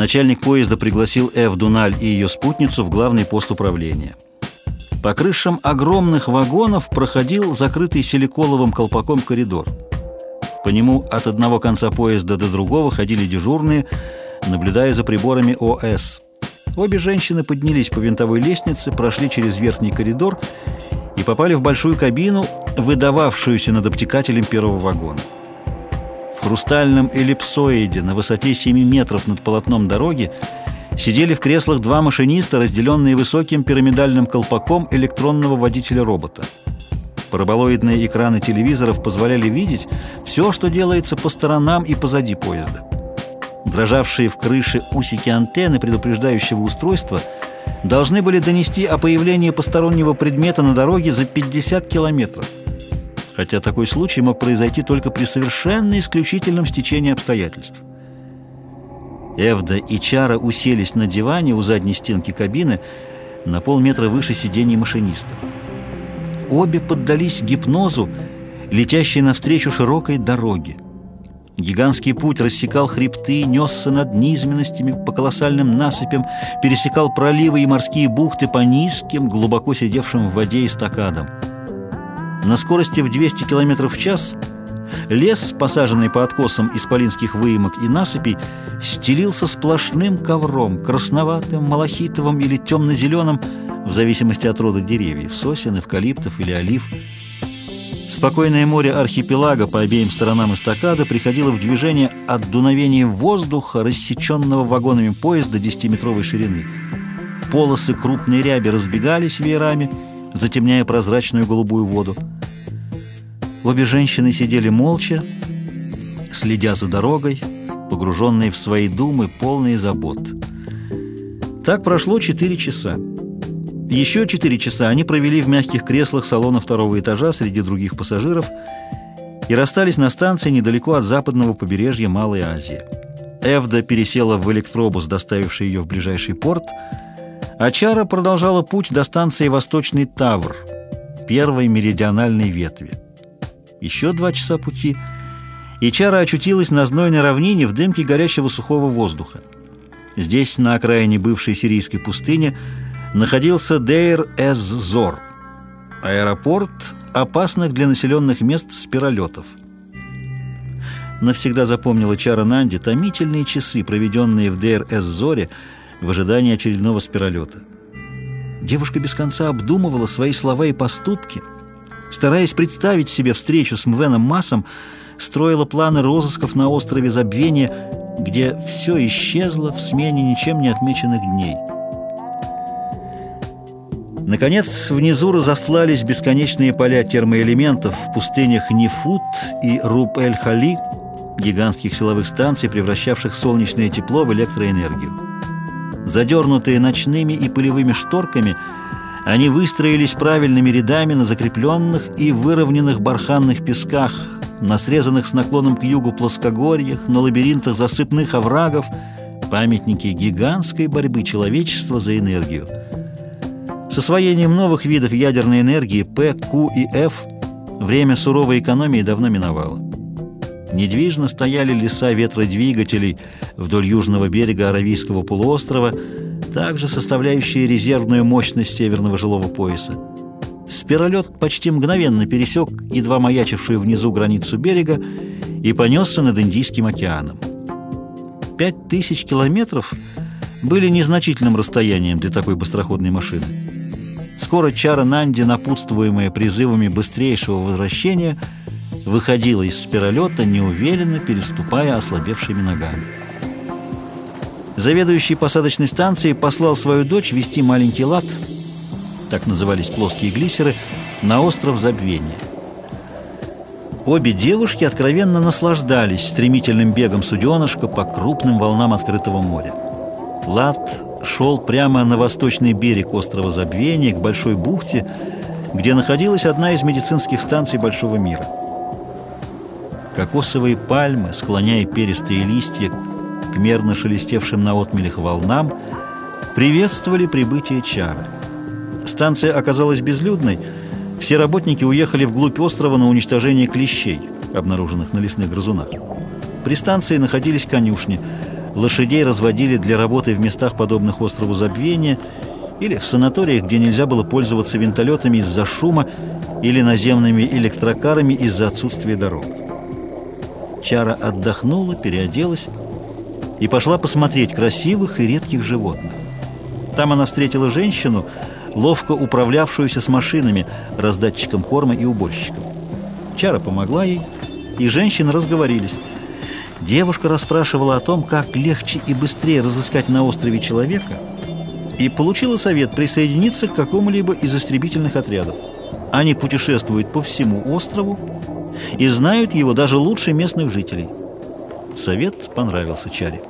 Начальник поезда пригласил Эв Дуналь и ее спутницу в главный пост управления. По крышам огромных вагонов проходил закрытый силиколовым колпаком коридор. По нему от одного конца поезда до другого ходили дежурные, наблюдая за приборами ОС. Обе женщины поднялись по винтовой лестнице, прошли через верхний коридор и попали в большую кабину, выдававшуюся над обтекателем первого вагона. В хрустальном эллипсоиде на высоте 7 метров над полотном дороги сидели в креслах два машиниста, разделенные высоким пирамидальным колпаком электронного водителя-робота. Параболоидные экраны телевизоров позволяли видеть все, что делается по сторонам и позади поезда. Дрожавшие в крыше усики антенны предупреждающего устройства должны были донести о появлении постороннего предмета на дороге за 50 километров. Хотя такой случай мог произойти только при совершенно исключительном стечении обстоятельств. Эвда и Чара уселись на диване у задней стенки кабины на полметра выше сидений машинистов. Обе поддались гипнозу, летящей навстречу широкой дороге. Гигантский путь рассекал хребты, несся над низменностями, по колоссальным насыпям, пересекал проливы и морские бухты по низким, глубоко сидевшим в воде эстакадам. На скорости в 200 км в час лес, посаженный по откосам исполинских выемок и насыпей, стелился сплошным ковром, красноватым, малахитовым или темно-зеленым, в зависимости от рода деревьев, сосен, эвкалиптов или олив – Спокойное море архипелага по обеим сторонам эстакады приходило в движение от дуновения воздуха, рассеченного вагонами поезда 10-метровой ширины. Полосы крупной ряби разбегались веерами, затемняя прозрачную голубую воду. Обе женщины сидели молча, следя за дорогой, погруженные в свои думы, полные забот. Так прошло четыре часа. Еще четыре часа они провели в мягких креслах салона второго этажа среди других пассажиров и расстались на станции недалеко от западного побережья Малой Азии. Эвда пересела в электробус, доставивший ее в ближайший порт, а Чара продолжала путь до станции Восточный Тавр, первой меридиональной ветви. Еще два часа пути, и Чара очутилась на знойной равнине в дымке горящего сухого воздуха. Здесь, на окраине бывшей сирийской пустыни, находился Дейр-эз-Зор, аэропорт опасных для населенных мест спиролетов. Навсегда запомнила Чара Нанди томительные часы, проведенные в Дейр-эз-Зоре в ожидании очередного спиролета. Девушка без конца обдумывала свои слова и поступки, стараясь представить себе встречу с Мвеном Массом, строила планы розысков на острове Забвения, где все исчезло в смене ничем не отмеченных дней. Наконец, внизу разостлались бесконечные поля термоэлементов в пустынях Нефут и Руб-эль-Хали, гигантских силовых станций, превращавших солнечное тепло в электроэнергию. Задернутые ночными и пылевыми шторками, они выстроились правильными рядами на закрепленных и выровненных барханных песках, на срезанных с наклоном к югу плоскогорьях, на лабиринтах засыпных оврагов, памятники гигантской борьбы человечества за энергию – с освоением новых видов ядерной энергии П, Q и F время суровой экономии давно миновало. Недвижно стояли леса ветродвигателей вдоль южного берега Аравийского полуострова, также составляющие резервную мощность северного жилого пояса. Спиролет почти мгновенно пересек едва маячившую внизу границу берега и понесся над Индийским океаном. Пять тысяч километров были незначительным расстоянием для такой быстроходной машины. Скоро чара Нанди, напутствуемая призывами быстрейшего возвращения, выходила из спиролета, неуверенно переступая ослабевшими ногами. Заведующий посадочной станцией послал свою дочь вести маленький лад, так назывались плоские глиссеры, на остров Забвения. Обе девушки откровенно наслаждались стремительным бегом суденышка по крупным волнам открытого моря. Лад шел прямо на восточный берег острова Забвения, к Большой бухте, где находилась одна из медицинских станций Большого мира. Кокосовые пальмы, склоняя перистые листья к мерно шелестевшим на отмелях волнам, приветствовали прибытие Чары. Станция оказалась безлюдной, все работники уехали вглубь острова на уничтожение клещей, обнаруженных на лесных грызунах. При станции находились конюшни – Лошадей разводили для работы в местах, подобных острову Забвения, или в санаториях, где нельзя было пользоваться винтолетами из-за шума или наземными электрокарами из-за отсутствия дорог. Чара отдохнула, переоделась и пошла посмотреть красивых и редких животных. Там она встретила женщину, ловко управлявшуюся с машинами, раздатчиком корма и уборщиком. Чара помогла ей, и женщины разговорились. Девушка расспрашивала о том, как легче и быстрее разыскать на острове человека, и получила совет присоединиться к какому-либо из истребительных отрядов. Они путешествуют по всему острову и знают его даже лучше местных жителей. Совет понравился Чаре.